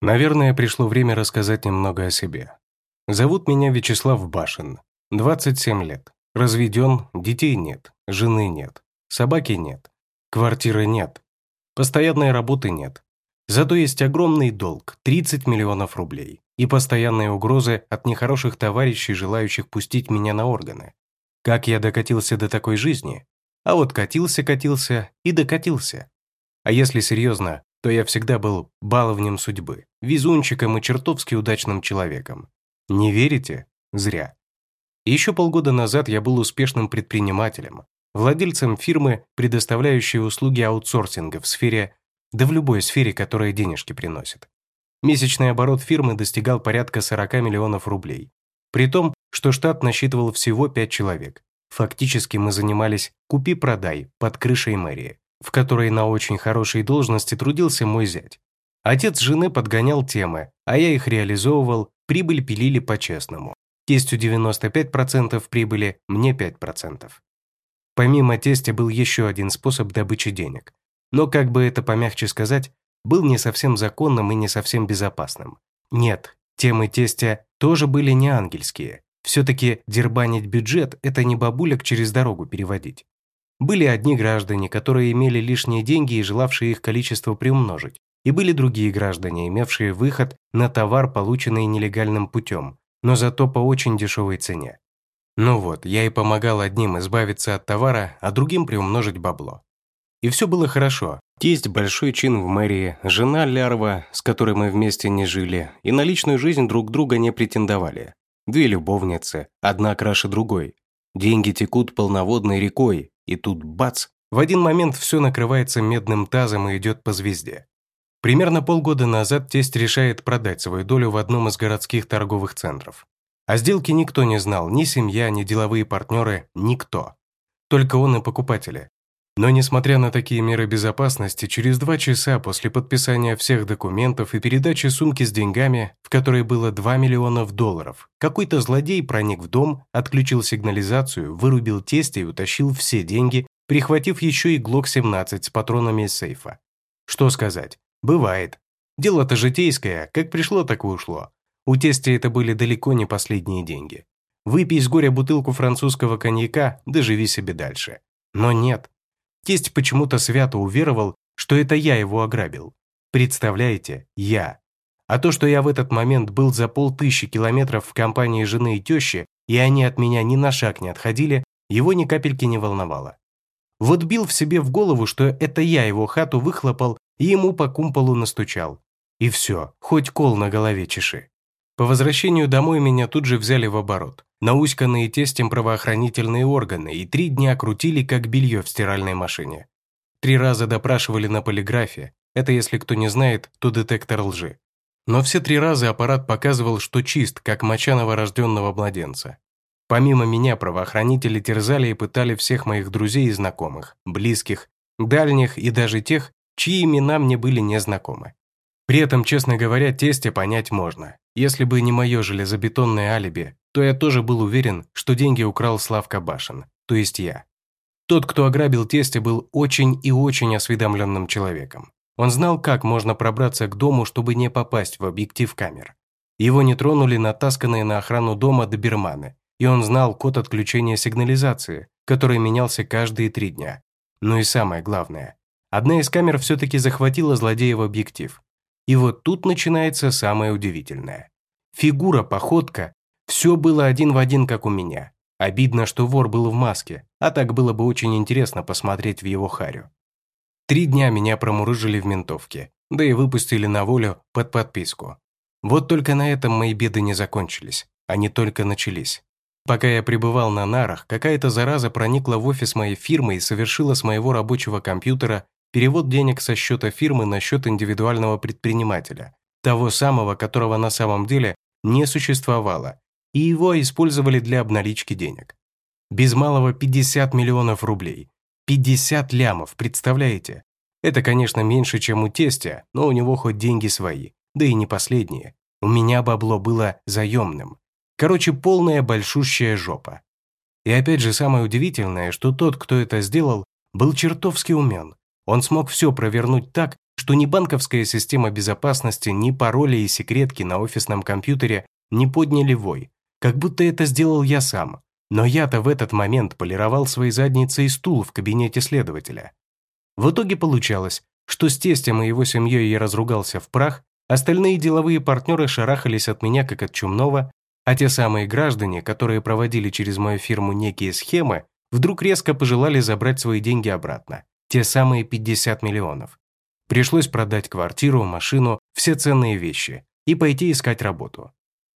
Наверное, пришло время рассказать немного о себе. Зовут меня Вячеслав Башин, 27 лет. Разведен, детей нет, жены нет, собаки нет, квартиры нет, постоянной работы нет. Зато есть огромный долг – 30 миллионов рублей и постоянные угрозы от нехороших товарищей, желающих пустить меня на органы. Как я докатился до такой жизни? А вот катился-катился и докатился. А если серьезно, то я всегда был баловнем судьбы, везунчиком и чертовски удачным человеком. Не верите? Зря. Еще полгода назад я был успешным предпринимателем, владельцем фирмы, предоставляющей услуги аутсорсинга в сфере, да в любой сфере, которая денежки приносит. Месячный оборот фирмы достигал порядка 40 миллионов рублей. При том, что штат насчитывал всего 5 человек. Фактически мы занимались купи-продай под крышей мэрии в которой на очень хорошей должности трудился мой зять. Отец жены подгонял темы, а я их реализовывал, прибыль пилили по-честному. Тестю 95% прибыли, мне 5%. Помимо тестя был еще один способ добычи денег. Но, как бы это помягче сказать, был не совсем законным и не совсем безопасным. Нет, темы тестя тоже были не ангельские. Все-таки дербанить бюджет – это не бабулек через дорогу переводить. Были одни граждане, которые имели лишние деньги и желавшие их количество приумножить, и были другие граждане, имевшие выход на товар, полученный нелегальным путем, но зато по очень дешевой цене. Ну вот, я и помогал одним избавиться от товара, а другим приумножить бабло. И все было хорошо. Есть большой чин в мэрии, жена Лярва, с которой мы вместе не жили, и на личную жизнь друг друга не претендовали. Две любовницы, одна краше другой. Деньги текут полноводной рекой, и тут бац, в один момент все накрывается медным тазом и идет по звезде. Примерно полгода назад тесть решает продать свою долю в одном из городских торговых центров. О сделке никто не знал, ни семья, ни деловые партнеры, никто. Только он и покупатели. Но несмотря на такие меры безопасности, через два часа после подписания всех документов и передачи сумки с деньгами, в которой было 2 миллионов долларов, какой-то злодей проник в дом, отключил сигнализацию, вырубил тесте и утащил все деньги, прихватив еще и ГЛОК-17 с патронами из сейфа. Что сказать, бывает. Дело-то житейское, как пришло, так и ушло. У тестя это были далеко не последние деньги. Выпей с горя бутылку французского коньяка, доживи себе дальше. Но нет, Тесть почему-то свято уверовал, что это я его ограбил. Представляете, я. А то, что я в этот момент был за полтыщи километров в компании жены и тещи, и они от меня ни на шаг не отходили, его ни капельки не волновало. Вот бил в себе в голову, что это я его хату выхлопал и ему по кумполу настучал. И все, хоть кол на голове чеши. По возвращению домой меня тут же взяли в оборот науськанные тестем правоохранительные органы и три дня крутили как белье в стиральной машине. Три раза допрашивали на полиграфе, это если кто не знает, то детектор лжи. Но все три раза аппарат показывал, что чист, как моча новорожденного младенца. Помимо меня правоохранители терзали и пытали всех моих друзей и знакомых, близких, дальних и даже тех, чьи имена мне были незнакомы. При этом, честно говоря, тесте понять можно. Если бы не мое железобетонное алиби, то я тоже был уверен, что деньги украл Славка Башин, то есть я. Тот, кто ограбил тесте, был очень и очень осведомленным человеком. Он знал, как можно пробраться к дому, чтобы не попасть в объектив камер. Его не тронули натасканные на охрану дома доберманы, и он знал код отключения сигнализации, который менялся каждые три дня. Ну и самое главное, одна из камер все-таки захватила злодея в объектив, и вот тут начинается самое удивительное. Фигура, походка – все было один в один, как у меня. Обидно, что вор был в маске, а так было бы очень интересно посмотреть в его харю. Три дня меня промурыжили в ментовке, да и выпустили на волю под подписку. Вот только на этом мои беды не закончились, они только начались. Пока я пребывал на нарах, какая-то зараза проникла в офис моей фирмы и совершила с моего рабочего компьютера перевод денег со счета фирмы на счет индивидуального предпринимателя, того самого, которого на самом деле не существовало, и его использовали для обналички денег. Без малого 50 миллионов рублей. 50 лямов, представляете? Это, конечно, меньше, чем у тестя, но у него хоть деньги свои, да и не последние. У меня бабло было заемным. Короче, полная большущая жопа. И опять же самое удивительное, что тот, кто это сделал, был чертовски умен. Он смог все провернуть так, что ни банковская система безопасности, ни пароли и секретки на офисном компьютере не подняли вой, как будто это сделал я сам. Но я-то в этот момент полировал свои задницы и стул в кабинете следователя. В итоге получалось, что с тестем и его семьей я разругался в прах, остальные деловые партнеры шарахались от меня как от чумного, а те самые граждане, которые проводили через мою фирму некие схемы, вдруг резко пожелали забрать свои деньги обратно те самые 50 миллионов. Пришлось продать квартиру, машину, все ценные вещи и пойти искать работу.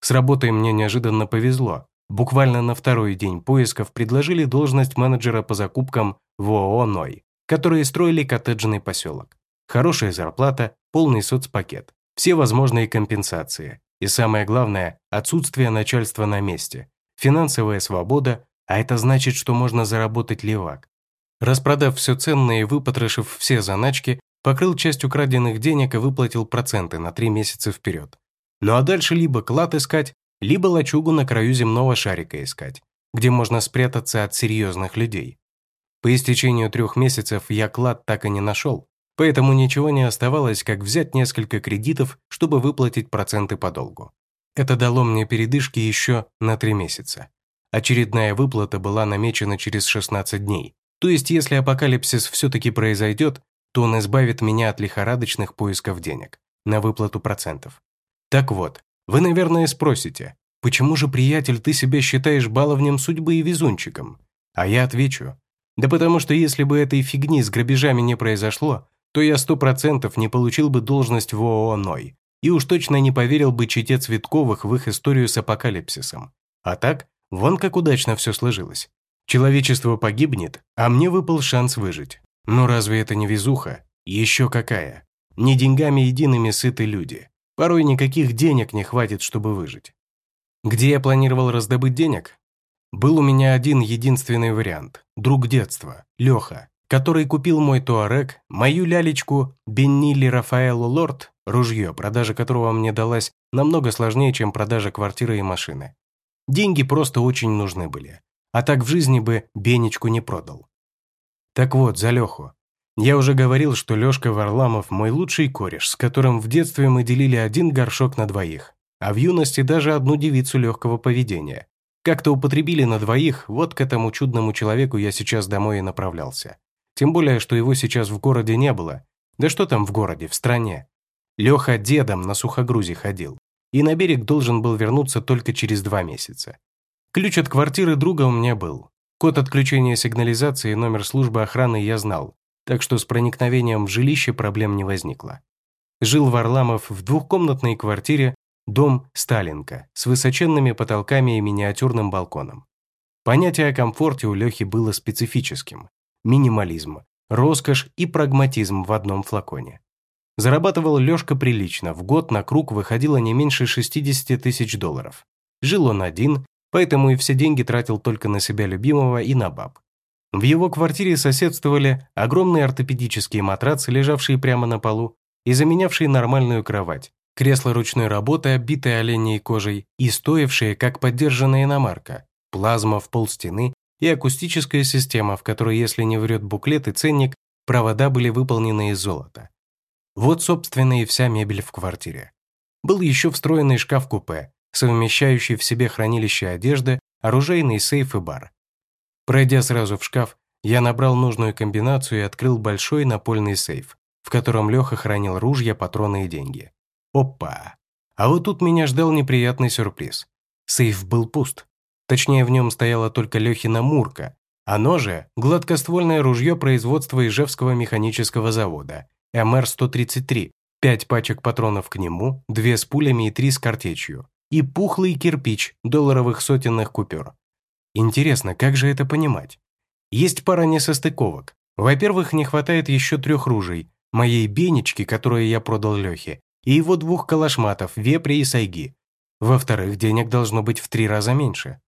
С работой мне неожиданно повезло. Буквально на второй день поисков предложили должность менеджера по закупкам в ООО «Ной», которые строили коттеджный поселок. Хорошая зарплата, полный соцпакет, все возможные компенсации и, самое главное, отсутствие начальства на месте, финансовая свобода, а это значит, что можно заработать левак, Распродав все ценное и выпотрошив все заначки, покрыл часть украденных денег и выплатил проценты на три месяца вперед. Ну а дальше либо клад искать, либо лачугу на краю земного шарика искать, где можно спрятаться от серьезных людей. По истечению трех месяцев я клад так и не нашел, поэтому ничего не оставалось, как взять несколько кредитов, чтобы выплатить проценты по долгу. Это дало мне передышки еще на три месяца. Очередная выплата была намечена через 16 дней, то есть, если апокалипсис все-таки произойдет, то он избавит меня от лихорадочных поисков денег на выплату процентов. Так вот, вы, наверное, спросите, почему же, приятель, ты себя считаешь баловнем судьбы и везунчиком? А я отвечу, да потому что если бы этой фигни с грабежами не произошло, то я сто процентов не получил бы должность в ООНой и уж точно не поверил бы чите Цветковых в их историю с апокалипсисом. А так, вон как удачно все сложилось. Человечество погибнет, а мне выпал шанс выжить. Но разве это не везуха? Еще какая. Не деньгами едиными сыты люди. Порой никаких денег не хватит, чтобы выжить. Где я планировал раздобыть денег? Был у меня один единственный вариант. Друг детства, Леха, который купил мой туарек, мою лялечку Беннили Рафаэлу Лорд, ружье, продажа которого мне далась намного сложнее, чем продажа квартиры и машины. Деньги просто очень нужны были а так в жизни бы Бенечку не продал. Так вот, за Леху. Я уже говорил, что Лешка Варламов мой лучший кореш, с которым в детстве мы делили один горшок на двоих, а в юности даже одну девицу легкого поведения. Как-то употребили на двоих, вот к этому чудному человеку я сейчас домой и направлялся. Тем более, что его сейчас в городе не было. Да что там в городе, в стране. Леха дедом на сухогрузе ходил. И на берег должен был вернуться только через два месяца. Ключ от квартиры друга у меня был. Код отключения сигнализации и номер службы охраны я знал, так что с проникновением в жилище проблем не возникло. Жил Варламов в двухкомнатной квартире дом Сталинка с высоченными потолками и миниатюрным балконом. Понятие о комфорте у Лехи было специфическим. Минимализм, роскошь и прагматизм в одном флаконе. Зарабатывал Лешка прилично, в год на круг выходило не меньше 60 тысяч долларов. Жил он один, поэтому и все деньги тратил только на себя любимого и на баб. В его квартире соседствовали огромные ортопедические матрацы, лежавшие прямо на полу и заменявшие нормальную кровать, кресло ручной работы, оббитое оленей кожей и стоившее, как поддержанная иномарка, плазма в пол стены и акустическая система, в которой, если не врет буклет и ценник, провода были выполнены из золота. Вот, собственно, и вся мебель в квартире. Был еще встроенный шкаф-купе, совмещающий в себе хранилище одежды, оружейный сейф и бар. Пройдя сразу в шкаф, я набрал нужную комбинацию и открыл большой напольный сейф, в котором Леха хранил ружья, патроны и деньги. Опа! А вот тут меня ждал неприятный сюрприз. Сейф был пуст. Точнее, в нем стояла только Лехина Мурка. А оно же – гладкоствольное ружье производства Ижевского механического завода, МР-133, пять пачек патронов к нему, две с пулями и три с картечью и пухлый кирпич долларовых сотенных купюр. Интересно, как же это понимать? Есть пара несостыковок. Во-первых, не хватает еще трех ружей, моей бенечки, которую я продал Лехе, и его двух калашматов, вепри и сайги. Во-вторых, денег должно быть в три раза меньше.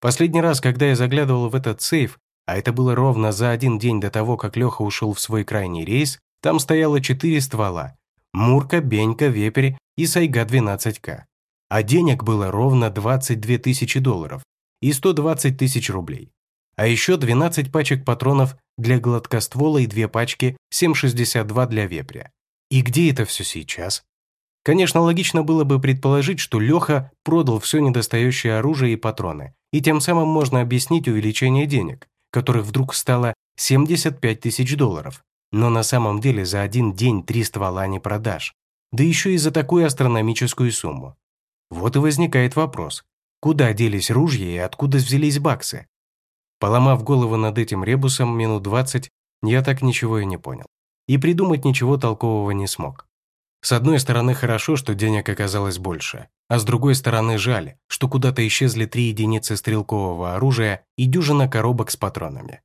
Последний раз, когда я заглядывал в этот сейф, а это было ровно за один день до того, как Леха ушел в свой крайний рейс, там стояло четыре ствола. Мурка, Бенька, Вепрь и Сайга 12К а денег было ровно 22 тысячи долларов и 120 тысяч рублей, а еще 12 пачек патронов для гладкоствола и две пачки 7,62 для вепря. И где это все сейчас? Конечно, логично было бы предположить, что Леха продал все недостающее оружие и патроны, и тем самым можно объяснить увеличение денег, которых вдруг стало 75 тысяч долларов. Но на самом деле за один день три ствола не продашь. Да еще и за такую астрономическую сумму. Вот и возникает вопрос, куда делись ружья и откуда взялись баксы? Поломав голову над этим ребусом минут двадцать, я так ничего и не понял. И придумать ничего толкового не смог. С одной стороны, хорошо, что денег оказалось больше, а с другой стороны, жаль, что куда-то исчезли три единицы стрелкового оружия и дюжина коробок с патронами.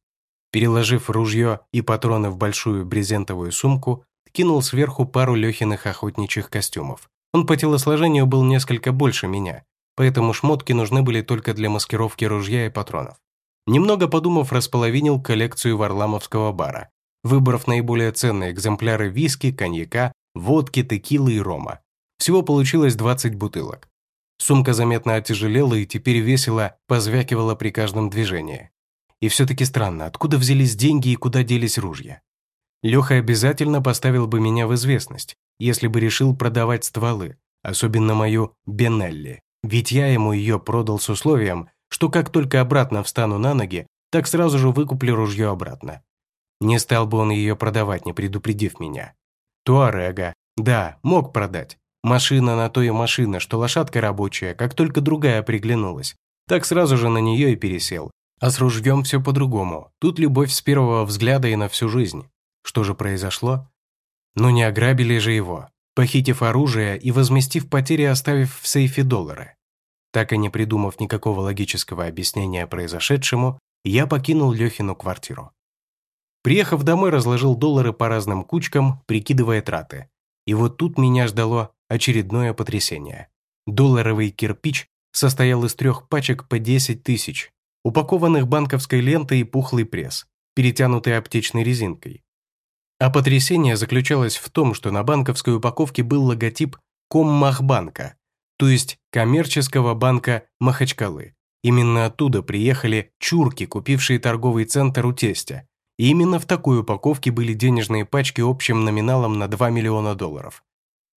Переложив ружье и патроны в большую брезентовую сумку, кинул сверху пару Лехиных охотничьих костюмов, он по телосложению был несколько больше меня, поэтому шмотки нужны были только для маскировки ружья и патронов. Немного подумав, располовинил коллекцию варламовского бара, выбрав наиболее ценные экземпляры виски, коньяка, водки, текилы и рома. Всего получилось 20 бутылок. Сумка заметно отяжелела и теперь весело позвякивала при каждом движении. И все-таки странно, откуда взялись деньги и куда делись ружья. Леха обязательно поставил бы меня в известность, если бы решил продавать стволы, особенно мою Бенелли. Ведь я ему ее продал с условием, что как только обратно встану на ноги, так сразу же выкуплю ружье обратно. Не стал бы он ее продавать, не предупредив меня. Туарега, да, мог продать. Машина на то и машина, что лошадка рабочая, как только другая приглянулась. Так сразу же на нее и пересел. А с ружьем все по-другому. Тут любовь с первого взгляда и на всю жизнь. Что же произошло? но не ограбили же его, похитив оружие и возместив потери, оставив в сейфе доллары. Так и не придумав никакого логического объяснения произошедшему, я покинул Лехину квартиру. Приехав домой, разложил доллары по разным кучкам, прикидывая траты. И вот тут меня ждало очередное потрясение. Долларовый кирпич состоял из трех пачек по 10 тысяч, упакованных банковской лентой и пухлый пресс, перетянутый аптечной резинкой. А потрясение заключалось в том, что на банковской упаковке был логотип Коммахбанка, то есть коммерческого банка Махачкалы. Именно оттуда приехали чурки, купившие торговый центр у тестя. И именно в такой упаковке были денежные пачки общим номиналом на 2 миллиона долларов.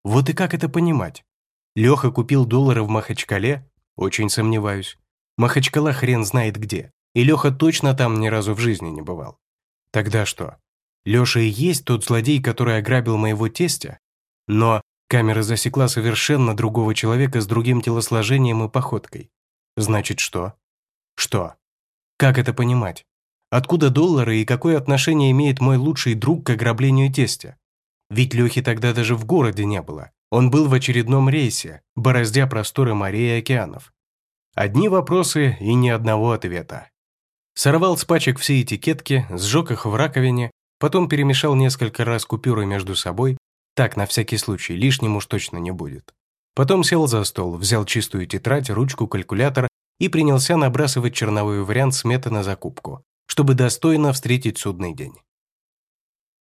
Вот и как это понимать? Леха купил доллары в Махачкале? Очень сомневаюсь. Махачкала хрен знает где. И Леха точно там ни разу в жизни не бывал. Тогда что? Леша и есть тот злодей, который ограбил моего тестя. Но камера засекла совершенно другого человека с другим телосложением и походкой. Значит, что? Что? Как это понимать? Откуда доллары и какое отношение имеет мой лучший друг к ограблению тестя? Ведь Лехи тогда даже в городе не было. Он был в очередном рейсе, бороздя просторы морей и океанов. Одни вопросы и ни одного ответа. Сорвал с пачек все этикетки, сжег их в раковине, Потом перемешал несколько раз купюры между собой, так, на всякий случай, лишним уж точно не будет. Потом сел за стол, взял чистую тетрадь, ручку, калькулятор и принялся набрасывать черновой вариант сметы на закупку, чтобы достойно встретить судный день.